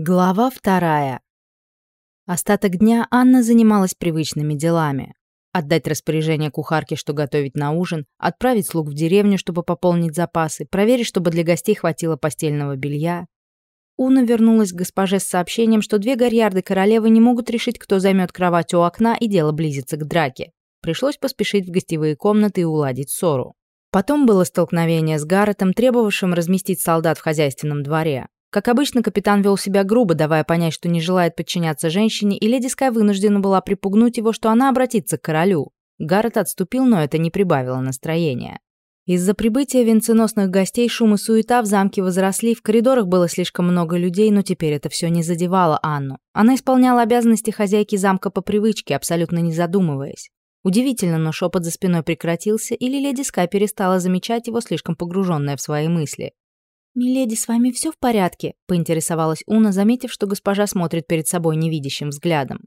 Глава вторая. Остаток дня Анна занималась привычными делами. Отдать распоряжение кухарке, что готовить на ужин, отправить слуг в деревню, чтобы пополнить запасы, проверить, чтобы для гостей хватило постельного белья. Уна вернулась к госпоже с сообщением, что две гарьярды королевы не могут решить, кто займет кровать у окна, и дело близится к драке. Пришлось поспешить в гостевые комнаты и уладить ссору. Потом было столкновение с Гарретом, требовавшим разместить солдат в хозяйственном дворе. Как обычно, капитан вел себя грубо, давая понять, что не желает подчиняться женщине, и леди Скай вынуждена была припугнуть его, что она обратится к королю. Гаррет отступил, но это не прибавило настроения. Из-за прибытия венценосных гостей шум и суета в замке возросли, в коридорах было слишком много людей, но теперь это все не задевало Анну. Она исполняла обязанности хозяйки замка по привычке, абсолютно не задумываясь. Удивительно, но шепот за спиной прекратился, или леди Скай перестала замечать его, слишком погруженная в свои мысли. «Миледи, с вами все в порядке?» — поинтересовалась Уна, заметив, что госпожа смотрит перед собой невидящим взглядом.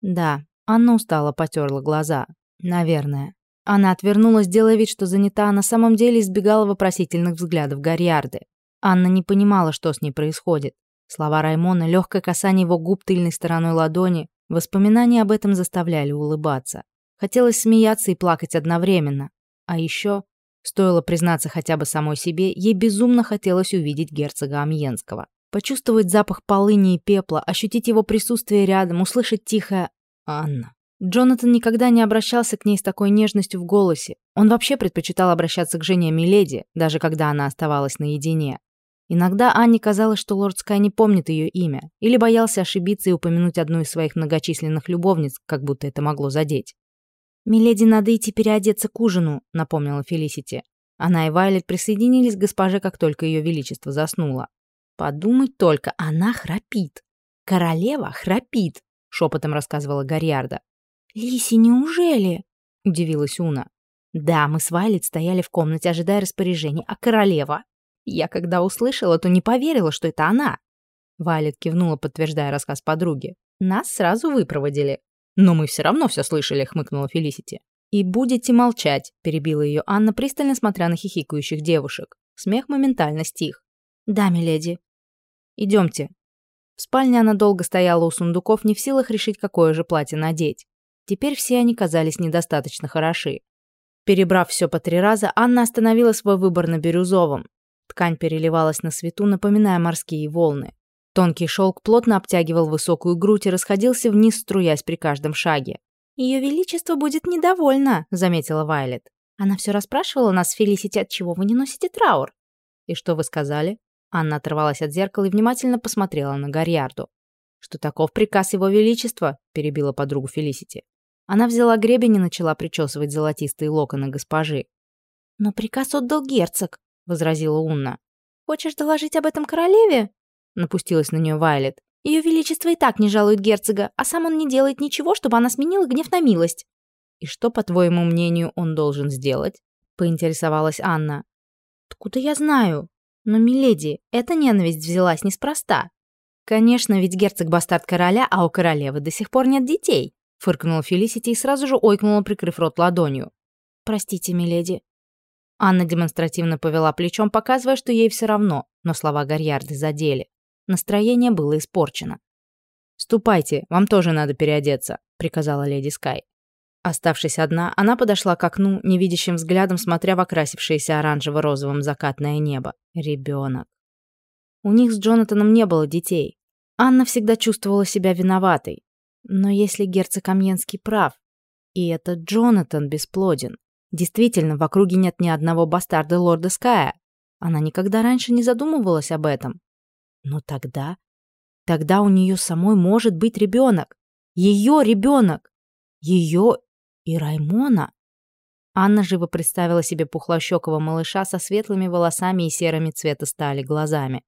«Да». Анна устало потерла глаза. «Наверное». Она отвернулась, делая вид, что занята, а на самом деле избегала вопросительных взглядов Гарьярды. Анна не понимала, что с ней происходит. Слова Раймона, легкое касание его губ тыльной стороной ладони, воспоминания об этом заставляли улыбаться. Хотелось смеяться и плакать одновременно. А еще Стоило признаться хотя бы самой себе, ей безумно хотелось увидеть герцога Амьенского. Почувствовать запах полыни и пепла, ощутить его присутствие рядом, услышать тихое «Анна». Джонатан никогда не обращался к ней с такой нежностью в голосе. Он вообще предпочитал обращаться к жене Миледи, даже когда она оставалась наедине. Иногда Анне казалось, что лорд Скай не помнит ее имя, или боялся ошибиться и упомянуть одну из своих многочисленных любовниц, как будто это могло задеть. «Миледи, надо идти переодеться к ужину», — напомнила Фелисити. Она и Вайлет присоединились к госпоже, как только ее величество заснуло. «Подумать только, она храпит. Королева храпит», — шепотом рассказывала Гарьярда. «Лиси, неужели?» — удивилась Уна. «Да, мы с Вайлет стояли в комнате, ожидая распоряжений, а королева...» Я когда услышала, то не поверила, что это она. Вайлет кивнула, подтверждая рассказ подруги. Нас сразу выпроводили. «Но мы все равно все слышали», — хмыкнула Фелисити. «И будете молчать», — перебила ее Анна, пристально смотря на хихикающих девушек. Смех моментально стих. «Да, миледи». «Идемте». В спальне она долго стояла у сундуков, не в силах решить, какое же платье надеть. Теперь все они казались недостаточно хороши. Перебрав все по три раза, Анна остановила свой выбор на бирюзовом. Ткань переливалась на свету, напоминая морские волны. Тонкий шелк плотно обтягивал высокую грудь и расходился вниз, струясь при каждом шаге. «Ее Величество будет недовольна», — заметила Вайлет. «Она все расспрашивала нас, Фелисити, от чего вы не носите траур». «И что вы сказали?» Анна оторвалась от зеркала и внимательно посмотрела на Гарьярду. «Что таков приказ Его Величества?» — перебила подругу Фелисити. Она взяла гребень и начала причесывать золотистые локоны госпожи. «Но приказ отдал герцог», — возразила Унна. «Хочешь доложить об этом королеве?» Напустилась на нее Вайлет. Ее величество и так не жалует герцога, а сам он не делает ничего, чтобы она сменила гнев на милость. И что, по твоему мнению, он должен сделать? поинтересовалась Анна. Откуда я знаю? Но, миледи, эта ненависть взялась неспроста. Конечно, ведь герцог бастард короля, а у королевы до сих пор нет детей, фыркнула Фелисити и сразу же ойкнула, прикрыв рот ладонью. Простите, миледи. Анна демонстративно повела плечом, показывая, что ей все равно, но слова Гарьярды задели. Настроение было испорчено. «Ступайте, вам тоже надо переодеться», — приказала леди Скай. Оставшись одна, она подошла к окну, невидящим взглядом смотря в окрасившееся оранжево-розовым закатное небо. Ребенок. У них с Джонатаном не было детей. Анна всегда чувствовала себя виноватой. Но если герцог Амьенский прав, и этот Джонатан бесплоден, действительно, в округе нет ни одного бастарда лорда Ская, она никогда раньше не задумывалась об этом. Но тогда... Тогда у нее самой может быть ребенок. Ее ребенок. Ее и Раймона. Анна живо представила себе пухлощекого малыша со светлыми волосами и серыми цвета стали глазами.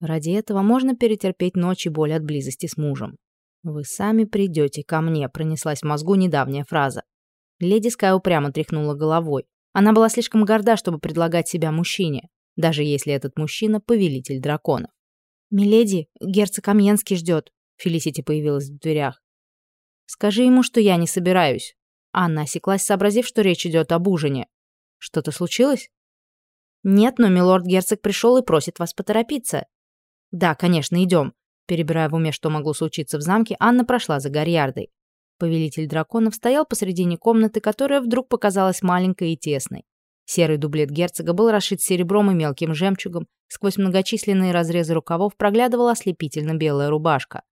Ради этого можно перетерпеть ночь и боль от близости с мужем. «Вы сами придете ко мне», — пронеслась в мозгу недавняя фраза. Леди Скай упрямо тряхнула головой. Она была слишком горда, чтобы предлагать себя мужчине, даже если этот мужчина — повелитель драконов. «Миледи, герцог Амьенский ждет», — Фелисити появилась в дверях. «Скажи ему, что я не собираюсь». Анна осеклась, сообразив, что речь идет об ужине. «Что-то случилось?» «Нет, но милорд-герцог пришел и просит вас поторопиться». «Да, конечно, идем. Перебирая в уме, что могло случиться в замке, Анна прошла за Гарьярдой. Повелитель драконов стоял посредине комнаты, которая вдруг показалась маленькой и тесной. Серый дублет герцога был расшит серебром и мелким жемчугом, сквозь многочисленные разрезы рукавов проглядывала ослепительно белая рубашка.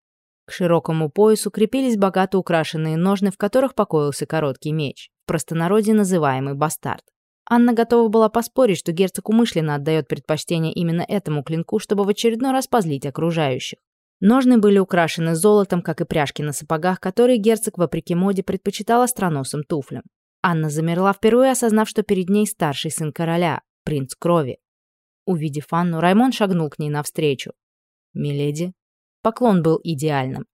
К широкому поясу крепились богато украшенные ножны, в которых покоился короткий меч, в простонародье называемый бастард. Анна готова была поспорить, что герцог умышленно отдает предпочтение именно этому клинку, чтобы в очередной раз позлить окружающих. Ножны были украшены золотом, как и пряжки на сапогах, которые герцог, вопреки моде, предпочитал остроносым туфлям. Анна замерла, впервые осознав, что перед ней старший сын короля, принц крови. Увидев Анну, Раймон шагнул к ней навстречу. «Миледи». Поклон был идеальным.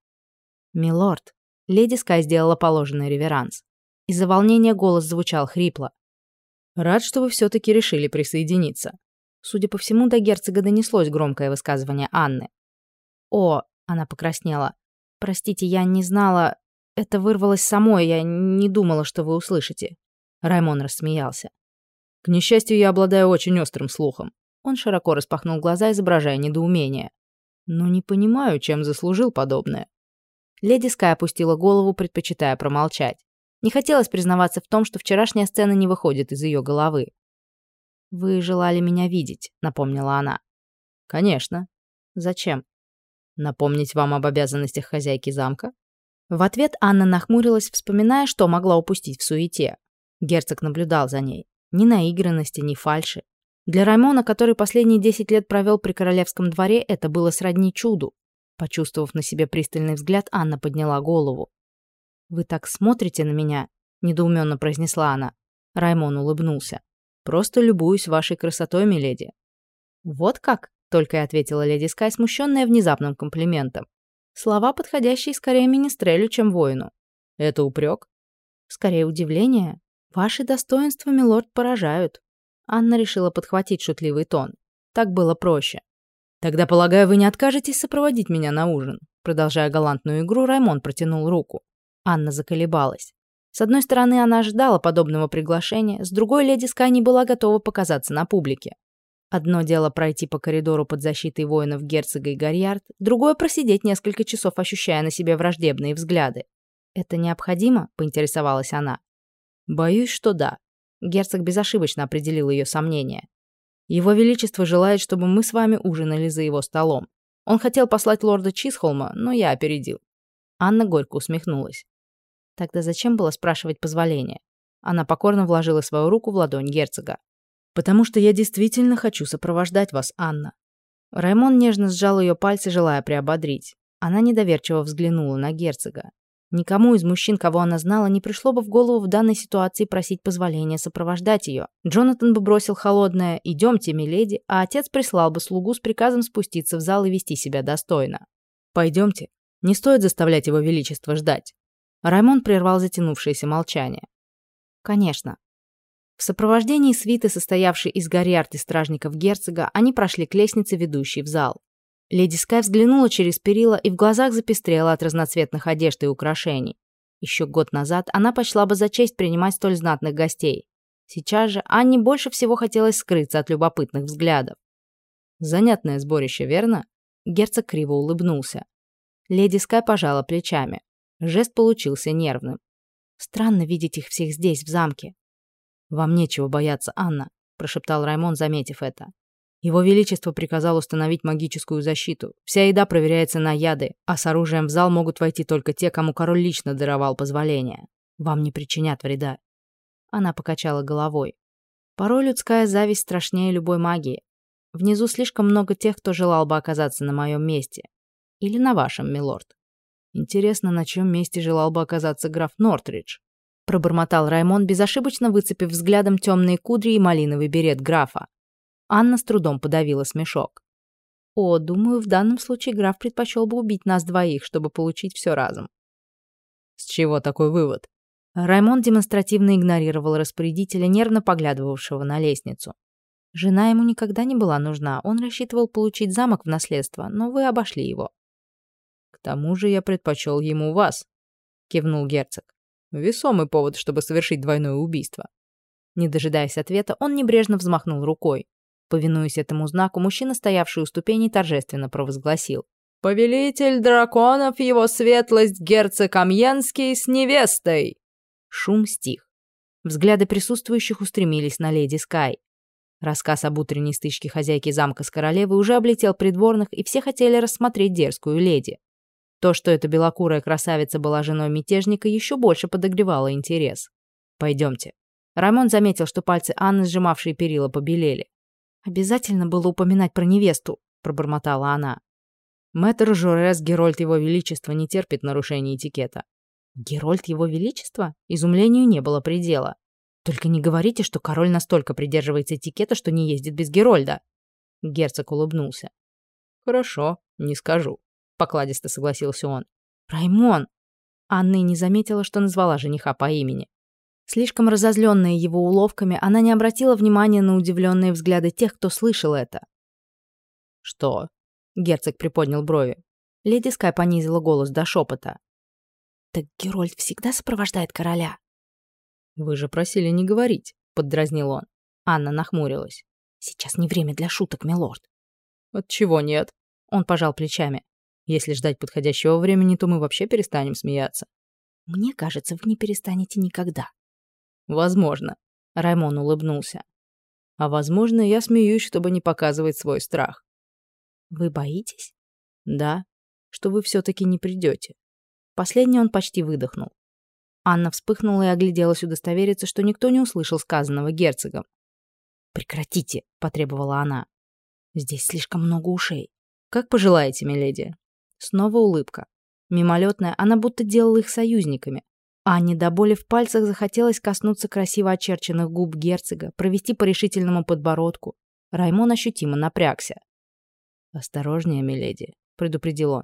«Милорд». Леди Скай сделала положенный реверанс. Из-за волнения голос звучал хрипло. «Рад, что вы все-таки решили присоединиться». Судя по всему, до герцога донеслось громкое высказывание Анны. «О!» — она покраснела. «Простите, я не знала... Это вырвалось самой, я не думала, что вы услышите». Раймон рассмеялся. «К несчастью, я обладаю очень острым слухом». Он широко распахнул глаза, изображая недоумение. «Но не понимаю, чем заслужил подобное». Леди Скай опустила голову, предпочитая промолчать. Не хотелось признаваться в том, что вчерашняя сцена не выходит из ее головы. «Вы желали меня видеть», — напомнила она. «Конечно. Зачем?» Напомнить вам об обязанностях хозяйки замка? В ответ Анна нахмурилась, вспоминая, что могла упустить в суете. Герцог наблюдал за ней. Ни наигранности, ни фальши. Для Раймона, который последние 10 лет провел при королевском дворе, это было сродни чуду. Почувствовав на себе пристальный взгляд, Анна подняла голову. «Вы так смотрите на меня?» – недоуменно произнесла она. Раймон улыбнулся. «Просто любуюсь вашей красотой, миледи». «Вот как?» Только и ответила леди Скай, смущенная внезапным комплиментом. Слова, подходящие скорее министрелю, чем воину. Это упрек? Скорее удивление. Ваши достоинства, милорд, поражают. Анна решила подхватить шутливый тон. Так было проще. Тогда, полагаю, вы не откажетесь сопроводить меня на ужин. Продолжая галантную игру, Раймон протянул руку. Анна заколебалась. С одной стороны, она ожидала подобного приглашения, с другой, леди Скай не была готова показаться на публике. Одно дело пройти по коридору под защитой воинов герцога и Гарьярд, другое — просидеть несколько часов, ощущая на себе враждебные взгляды. «Это необходимо?» — поинтересовалась она. «Боюсь, что да». Герцог безошибочно определил ее сомнения. «Его Величество желает, чтобы мы с вами ужинали за его столом. Он хотел послать лорда Чисхолма, но я опередил». Анна горько усмехнулась. Тогда зачем было спрашивать позволения? Она покорно вложила свою руку в ладонь герцога. Потому что я действительно хочу сопровождать вас, Анна». Раймон нежно сжал ее пальцы, желая приободрить. Она недоверчиво взглянула на герцога. Никому из мужчин, кого она знала, не пришло бы в голову в данной ситуации просить позволения сопровождать ее. Джонатан бы бросил холодное «идемте, миледи», а отец прислал бы слугу с приказом спуститься в зал и вести себя достойно. «Пойдемте. Не стоит заставлять его величество ждать». Раймон прервал затянувшееся молчание. «Конечно. В сопровождении свиты, состоявшей из Гориарт и стражников герцога, они прошли к лестнице, ведущей в зал. Леди Скай взглянула через перила и в глазах запестрела от разноцветных одежд и украшений. Еще год назад она почла бы за честь принимать столь знатных гостей. Сейчас же Анне больше всего хотелось скрыться от любопытных взглядов. «Занятное сборище, верно?» Герцог криво улыбнулся. Леди Скай пожала плечами. Жест получился нервным. «Странно видеть их всех здесь, в замке. «Вам нечего бояться, Анна», – прошептал Раймон, заметив это. Его Величество приказал установить магическую защиту. Вся еда проверяется на яды, а с оружием в зал могут войти только те, кому король лично даровал позволение. Вам не причинят вреда. Она покачала головой. Порой людская зависть страшнее любой магии. Внизу слишком много тех, кто желал бы оказаться на моем месте. Или на вашем, милорд. Интересно, на чем месте желал бы оказаться граф Нортридж? Пробормотал Раймон, безошибочно выцепив взглядом темные кудри и малиновый берет графа. Анна с трудом подавила смешок. «О, думаю, в данном случае граф предпочел бы убить нас двоих, чтобы получить все разом». «С чего такой вывод?» Раймон демонстративно игнорировал распорядителя, нервно поглядывавшего на лестницу. Жена ему никогда не была нужна, он рассчитывал получить замок в наследство, но вы обошли его. «К тому же я предпочел ему вас», — кивнул герцог. Весомый повод, чтобы совершить двойное убийство. Не дожидаясь ответа, он небрежно взмахнул рукой. Повинуясь этому знаку, мужчина, стоявший у ступеней, торжественно провозгласил. «Повелитель драконов, его светлость герцог Амьенский с невестой!» Шум стих. Взгляды присутствующих устремились на леди Скай. Рассказ об утренней стычке хозяйки замка с королевой уже облетел придворных, и все хотели рассмотреть дерзкую леди. То, что эта белокурая красавица была женой мятежника, еще больше подогревало интерес. «Пойдемте». Рамон заметил, что пальцы Анны, сжимавшие перила, побелели. «Обязательно было упоминать про невесту», — пробормотала она. Мэтр Жорес, Герольд Его Величества, не терпит нарушений этикета. Герольд Его Величества? Изумлению не было предела. Только не говорите, что король настолько придерживается этикета, что не ездит без Герольда. Герцог улыбнулся. Хорошо, не скажу. Покладисто согласился он. Раймон! Анна не заметила, что назвала жениха по имени. Слишком разозленная его уловками, она не обратила внимания на удивленные взгляды тех, кто слышал это. «Что?» — герцог приподнял брови. Леди Скай понизила голос до шепота. «Так Герольд всегда сопровождает короля?» «Вы же просили не говорить», — поддразнил он. Анна нахмурилась. «Сейчас не время для шуток, милорд». «Отчего нет?» Он пожал плечами. «Если ждать подходящего времени, то мы вообще перестанем смеяться». «Мне кажется, вы не перестанете никогда». «Возможно», — Раймон улыбнулся. «А возможно, я смеюсь, чтобы не показывать свой страх». «Вы боитесь?» «Да, что вы все-таки не придете». Последний он почти выдохнул. Анна вспыхнула и огляделась удостовериться, что никто не услышал сказанного герцогом. «Прекратите», — потребовала она. «Здесь слишком много ушей». «Как пожелаете, миледи». Снова улыбка. Мимолетная, она будто делала их союзниками. Анне до боли в пальцах захотелось коснуться красиво очерченных губ герцога, провести по решительному подбородку. Раймон ощутимо напрягся. «Осторожнее, миледи», — предупредил он.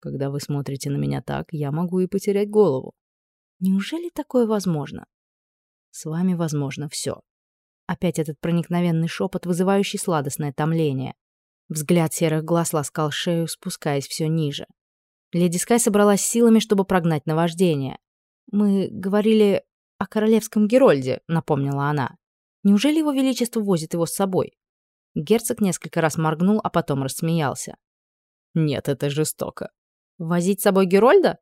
«Когда вы смотрите на меня так, я могу и потерять голову». Неужели такое возможно? С вами возможно все. Опять этот проникновенный шепот, вызывающий сладостное томление. Взгляд серых глаз ласкал шею, спускаясь все ниже. Леди Скай собралась силами, чтобы прогнать наваждение. «Мы говорили о королевском Герольде», — напомнила она. «Неужели его величество возит его с собой?» Герцог несколько раз моргнул, а потом рассмеялся. «Нет, это жестоко». «Возить с собой Герольда?»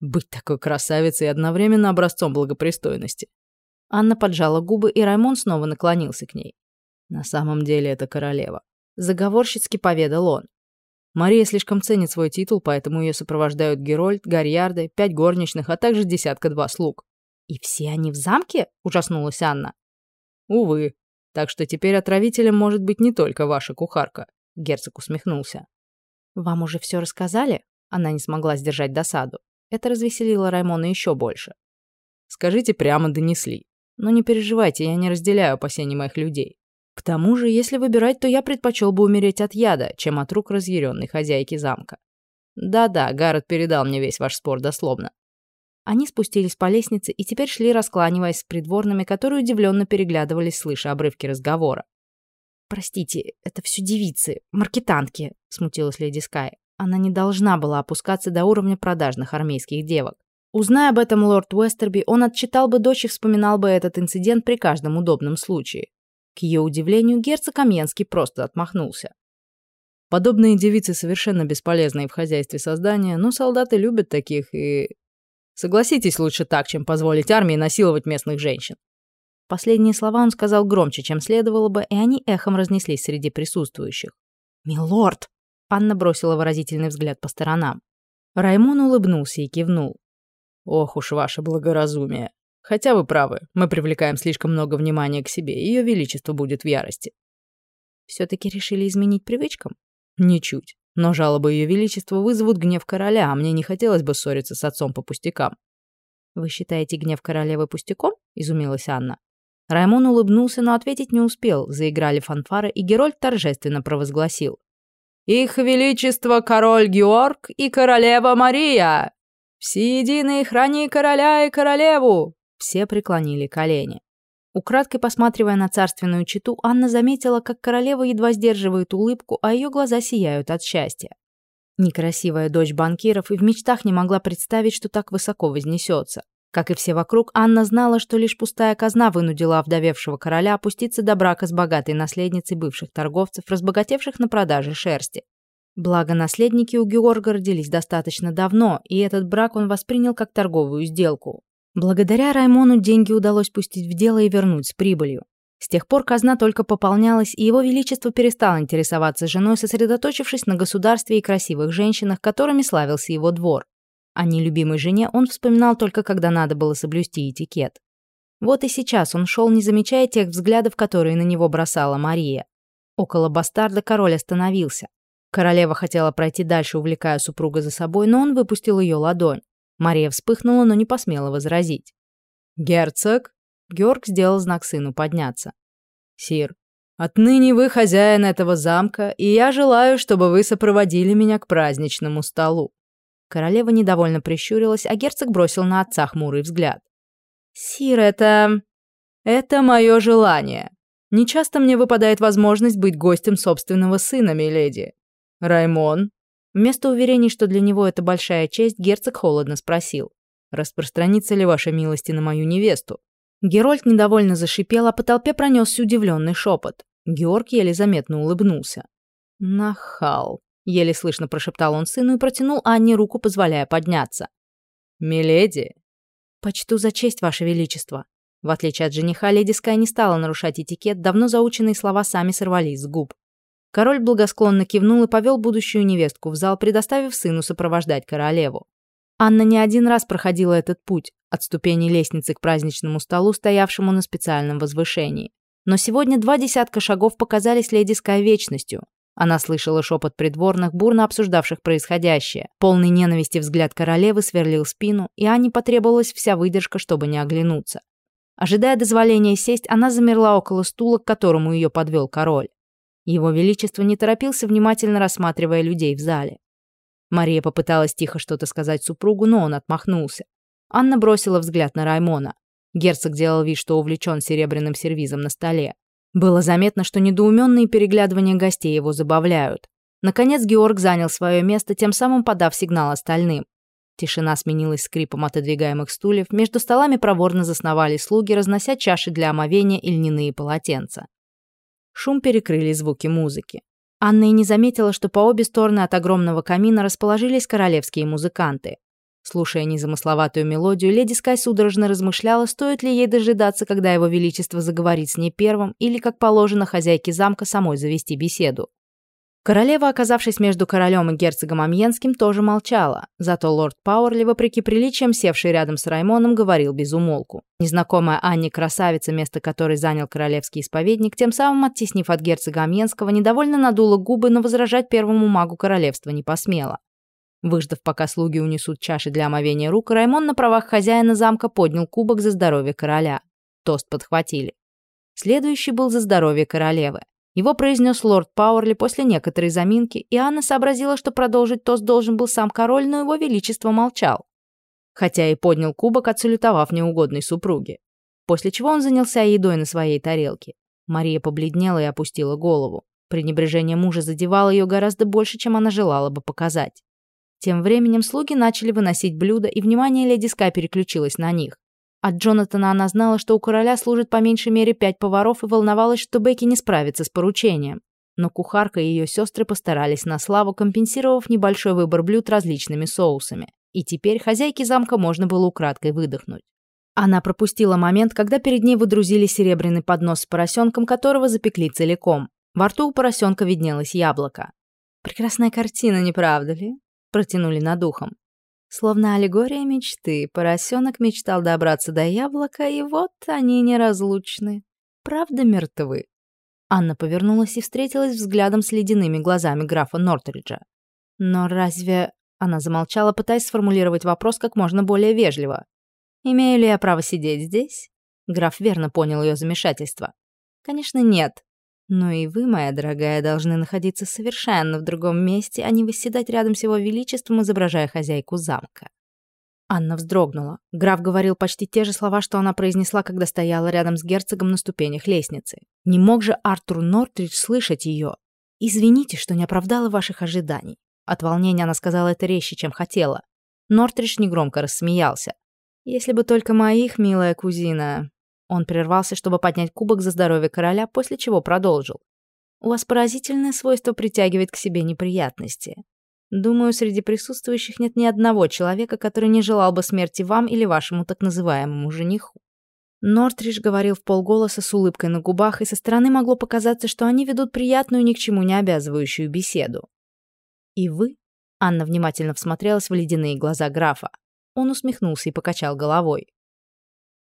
Быть такой красавицей и одновременно образцом благопристойности. Анна поджала губы, и Раймон снова наклонился к ней. На самом деле это королева. Заговорщицки поведал он. Мария слишком ценит свой титул, поэтому ее сопровождают Герольд, Гарьярды, пять горничных, а также десятка-два слуг. «И все они в замке?» – ужаснулась Анна. «Увы. Так что теперь отравителем может быть не только ваша кухарка», – герцог усмехнулся. «Вам уже все рассказали?» Она не смогла сдержать досаду. Это развеселило Раймона еще больше. «Скажите, прямо донесли. Но не переживайте, я не разделяю опасений моих людей. К тому же, если выбирать, то я предпочел бы умереть от яда, чем от рук разъяренной хозяйки замка. Да-да, Гаррет передал мне весь ваш спор дословно. Они спустились по лестнице и теперь шли, раскланиваясь с придворными, которые удивленно переглядывались, слыша обрывки разговора. «Простите, это все девицы, маркетантки», — смутилась леди Скай. Она не должна была опускаться до уровня продажных армейских девок. Узная об этом лорд Уэстерби, он отчитал бы дочь и вспоминал бы этот инцидент при каждом удобном случае. К ее удивлению, герцог Амьенский просто отмахнулся. Подобные девицы совершенно бесполезные в хозяйстве создания, но солдаты любят таких и... Согласитесь лучше так, чем позволить армии насиловать местных женщин. Последние слова он сказал громче, чем следовало бы, и они эхом разнеслись среди присутствующих. «Милорд!» Анна бросила выразительный взгляд по сторонам. Раймон улыбнулся и кивнул. «Ох уж ваше благоразумие. Хотя вы правы, мы привлекаем слишком много внимания к себе, ее величество будет в ярости». «Все-таки решили изменить привычкам?» «Ничуть. Но жалобы ее величества вызовут гнев короля, а мне не хотелось бы ссориться с отцом по пустякам». «Вы считаете гнев королевы пустяком?» – изумилась Анна. Раймон улыбнулся, но ответить не успел. Заиграли фанфары, и Герольд торжественно провозгласил. Их Величество король Георг и королева Мария! Всеединый храни короля и королеву!» Все преклонили колени. Украдкой посматривая на царственную читу, Анна заметила, как королева едва сдерживает улыбку, а ее глаза сияют от счастья. Некрасивая дочь банкиров и в мечтах не могла представить, что так высоко вознесется. Как и все вокруг, Анна знала, что лишь пустая казна вынудила овдовевшего короля опуститься до брака с богатой наследницей бывших торговцев, разбогатевших на продаже шерсти. Благо, наследники у Георга родились достаточно давно, и этот брак он воспринял как торговую сделку. Благодаря Раймону деньги удалось пустить в дело и вернуть с прибылью. С тех пор казна только пополнялась, и его величество перестал интересоваться женой, сосредоточившись на государстве и красивых женщинах, которыми славился его двор. О нелюбимой жене он вспоминал только когда надо было соблюсти этикет. Вот и сейчас он шел, не замечая тех взглядов, которые на него бросала Мария. Около бастарда король остановился. Королева хотела пройти дальше, увлекая супруга за собой, но он выпустил ее ладонь. Мария вспыхнула, но не посмела возразить. «Герцог?» Георг сделал знак сыну подняться. «Сир, отныне вы хозяин этого замка, и я желаю, чтобы вы сопроводили меня к праздничному столу». Королева недовольно прищурилась, а герцог бросил на отца хмурый взгляд. «Сир, это... это мое желание. Не часто мне выпадает возможность быть гостем собственного сына, миледи. Раймон?» Вместо уверений, что для него это большая честь, герцог холодно спросил. «Распространится ли ваша милость на мою невесту?» Герольд недовольно зашипел, а по толпе пронесся удивленный шепот. Георг еле заметно улыбнулся. «Нахал», — еле слышно прошептал он сыну и протянул Анне руку, позволяя подняться. «Миледи, «Почту за честь, Ваше Величество». В отличие от жениха, леди Скай не стала нарушать этикет, давно заученные слова сами сорвались с губ. Король благосклонно кивнул и повел будущую невестку в зал, предоставив сыну сопровождать королеву. Анна не один раз проходила этот путь, от ступеней лестницы к праздничному столу, стоявшему на специальном возвышении. Но сегодня два десятка шагов показались леди Скай вечностью. Она слышала шепот придворных, бурно обсуждавших происходящее. Полный ненависти взгляд королевы сверлил спину, и Анне потребовалась вся выдержка, чтобы не оглянуться. Ожидая дозволения сесть, она замерла около стула, к которому ее подвел король. Его Величество не торопился, внимательно рассматривая людей в зале. Мария попыталась тихо что-то сказать супругу, но он отмахнулся. Анна бросила взгляд на Раймона. Герцог делал вид, что увлечен серебряным сервизом на столе. Было заметно, что недоуменные переглядывания гостей его забавляют. Наконец Георг занял свое место, тем самым подав сигнал остальным. Тишина сменилась скрипом отодвигаемых стульев, между столами проворно засновали слуги, разнося чаши для омовения и льняные полотенца. Шум перекрыли звуки музыки. Анна и не заметила, что по обе стороны от огромного камина расположились королевские музыканты. Слушая незамысловатую мелодию, леди Скай судорожно размышляла, стоит ли ей дожидаться, когда его величество заговорит с ней первым, или, как положено, хозяйке замка самой завести беседу. Королева, оказавшись между королем и герцогом Амьенским, тоже молчала, зато лорд Пауэрли, вопреки приличиям, севший рядом с Раймоном, говорил без умолку. Незнакомая Анне красавица, место которой занял королевский исповедник, тем самым оттеснив от герцога Амьенского, недовольно надула губы, но возражать первому магу королевства не посмела. Выждав, пока слуги унесут чаши для омовения рук, Раймон на правах хозяина замка поднял кубок за здоровье короля. Тост подхватили. Следующий был за здоровье королевы. Его произнес лорд Пауэрли после некоторой заминки, и Анна сообразила, что продолжить тост должен был сам король, но его величество молчал. Хотя и поднял кубок, отсалютовав неугодной супруге. После чего он занялся едой на своей тарелке. Мария побледнела и опустила голову. Пренебрежение мужа задевало ее гораздо больше, чем она желала бы показать. Тем временем слуги начали выносить блюда, и внимание леди Скай переключилось на них. От Джонатана она знала, что у короля служит по меньшей мере пять поваров и волновалась, что Бекки не справится с поручением. Но кухарка и ее сестры постарались на славу, компенсировав небольшой выбор блюд различными соусами. И теперь хозяйке замка можно было украдкой выдохнуть. Она пропустила момент, когда перед ней выдрузили серебряный поднос с поросенком, которого запекли целиком. Во рту у поросенка виднелось яблоко. Прекрасная картина, не правда ли? протянули над ухом. Словно аллегория мечты, поросенок мечтал добраться до яблока, и вот они неразлучны. Правда мертвы. Анна повернулась и встретилась взглядом с ледяными глазами графа Нортриджа. Но разве... Она замолчала, пытаясь сформулировать вопрос как можно более вежливо. «Имею ли я право сидеть здесь?» Граф верно понял ее замешательство. «Конечно, нет. Но и вы, моя дорогая, должны находиться совершенно в другом месте, а не восседать рядом с его величеством, изображая хозяйку замка». Анна вздрогнула. Граф говорил почти те же слова, что она произнесла, когда стояла рядом с герцогом на ступенях лестницы. Не мог же Артур Нортридж слышать ее. «Извините, что не оправдала ваших ожиданий». От волнения она сказала это резче, чем хотела. Нортридж негромко рассмеялся. «Если бы только моих, милая кузина. Он прервался, чтобы поднять кубок за здоровье короля, после чего продолжил. У вас поразительное свойство притягивать к себе неприятности. Думаю, среди присутствующих нет ни одного человека, который не желал бы смерти вам или вашему так называемому жениху. Нортридж говорил в полголоса с улыбкой на губах, и со стороны могло показаться, что они ведут приятную, ни к чему не обязывающую беседу. «И вы?» — Анна внимательно всмотрелась в ледяные глаза графа. Он усмехнулся и покачал головой.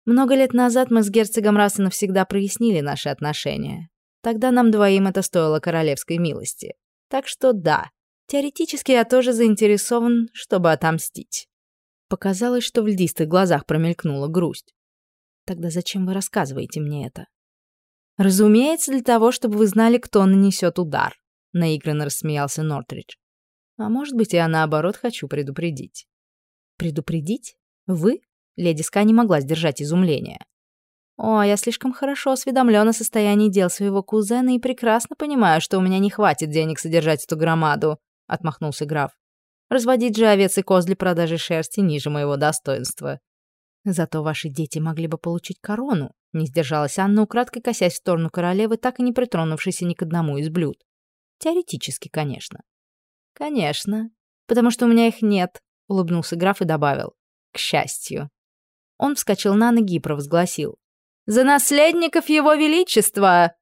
«Много лет назад мы с герцогом раз и навсегда прояснили наши отношения. Тогда нам двоим это стоило королевской милости. Так что да, Теоретически я тоже заинтересован, чтобы отомстить. Показалось, что в льдистых глазах промелькнула грусть. Тогда зачем вы рассказываете мне это? Разумеется, для того, чтобы вы знали, кто нанесет удар, наигранно рассмеялся Нортридж. А может быть, я наоборот хочу предупредить. Предупредить? Вы? Леди Ска не могла сдержать изумление. О, я слишком хорошо осведомлен о состоянии дел своего кузена и прекрасно понимаю, что у меня не хватит денег содержать эту громаду отмахнулся граф. Разводить же овец и коз для продажи шерсти ниже моего достоинства. Зато ваши дети могли бы получить корону, не сдержалась Анна, украдкой косясь в сторону королевы, так и не притронувшейся ни к одному из блюд. Теоретически, конечно. Конечно, потому что у меня их нет, улыбнулся граф и добавил. К счастью. Он вскочил на ноги и провозгласил. «За наследников его величества!»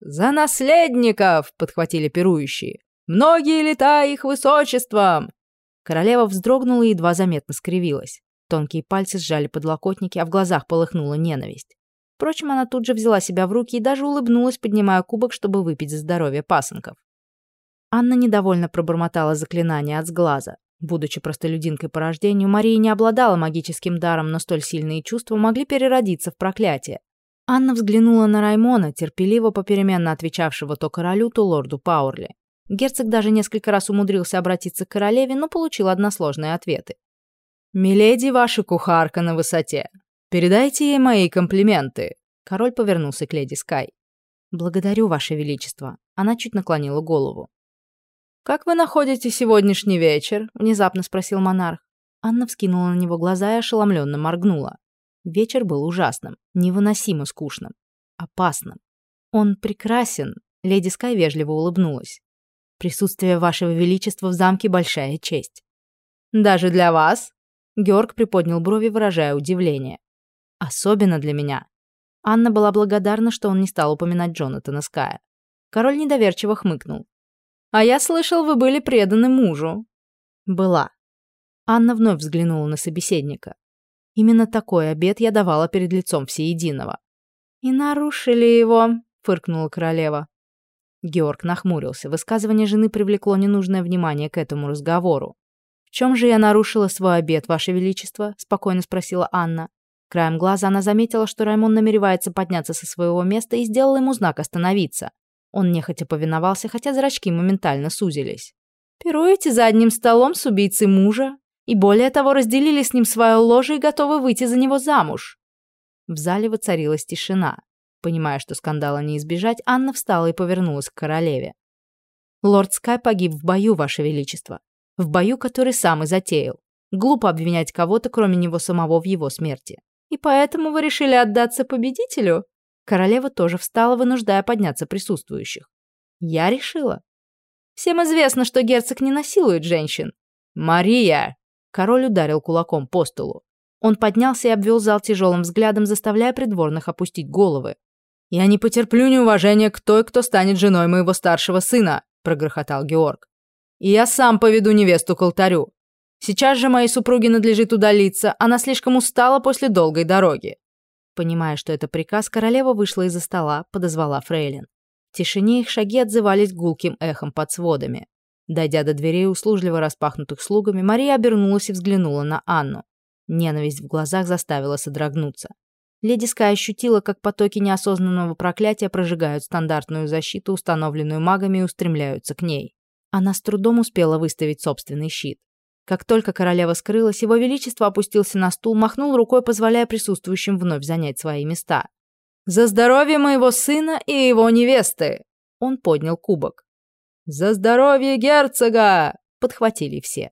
«За наследников!» — подхватили пирующие. Многие лета их высочеством!» Королева вздрогнула и едва заметно скривилась. Тонкие пальцы сжали подлокотники, а в глазах полыхнула ненависть. Впрочем, она тут же взяла себя в руки и даже улыбнулась, поднимая кубок, чтобы выпить за здоровье пасынков. Анна недовольно пробормотала заклинание от сглаза. Будучи простолюдинкой по рождению, Мария не обладала магическим даром, но столь сильные чувства могли переродиться в проклятие. Анна взглянула на Раймона, терпеливо попеременно отвечавшего то королю, то лорду Пауэрли. Герцог даже несколько раз умудрился обратиться к королеве, но получил односложные ответы. «Миледи ваша кухарка на высоте. Передайте ей мои комплименты». Король повернулся к леди Скай. «Благодарю, ваше величество». Она чуть наклонила голову. «Как вы находите сегодняшний вечер?» — внезапно спросил монарх. Анна вскинула на него глаза и ошеломленно моргнула. Вечер был ужасным, невыносимо скучным, опасным. «Он прекрасен», — леди Скай вежливо улыбнулась. Присутствие вашего величества в замке — большая честь». «Даже для вас?» Георг приподнял брови, выражая удивление. «Особенно для меня». Анна была благодарна, что он не стал упоминать Джонатана Ская. Король недоверчиво хмыкнул. «А я слышал, вы были преданы мужу». «Была». Анна вновь взглянула на собеседника. «Именно такой обед я давала перед лицом всеединого». «И нарушили его», — фыркнула королева. Георг нахмурился. Высказывание жены привлекло ненужное внимание к этому разговору. «В чем же я нарушила свой обед, Ваше Величество?» – спокойно спросила Анна. Краем глаза она заметила, что Раймон намеревается подняться со своего места и сделала ему знак «Остановиться». Он нехотя повиновался, хотя зрачки моментально сузились. «Пируете за одним столом с убийцей мужа? И более того, разделили с ним свое ложе и готовы выйти за него замуж?» В зале воцарилась тишина. Понимая, что скандала не избежать, Анна встала и повернулась к королеве. «Лорд Скай погиб в бою, Ваше Величество. В бою, который сам и затеял. Глупо обвинять кого-то, кроме него самого, в его смерти. И поэтому вы решили отдаться победителю?» Королева тоже встала, вынуждая подняться присутствующих. «Я решила. Всем известно, что герцог не насилует женщин». «Мария!» Король ударил кулаком по столу. Он поднялся и обвел зал тяжелым взглядом, заставляя придворных опустить головы. «Я не потерплю неуважения к той, кто станет женой моего старшего сына», — прогрохотал Георг. «И я сам поведу невесту к алтарю. Сейчас же моей супруге надлежит удалиться, она слишком устала после долгой дороги». Понимая, что это приказ, королева вышла из-за стола, подозвала фрейлин. В тишине их шаги отзывались гулким эхом под сводами. Дойдя до дверей, услужливо распахнутых слугами, Мария обернулась и взглянула на Анну. Ненависть в глазах заставила содрогнуться. Леди Скай ощутила, как потоки неосознанного проклятия прожигают стандартную защиту, установленную магами, и устремляются к ней. Она с трудом успела выставить собственный щит. Как только королева скрылась, его величество опустился на стул, махнул рукой, позволяя присутствующим вновь занять свои места. «За здоровье моего сына и его невесты!» Он поднял кубок. «За здоровье герцога!» — подхватили все.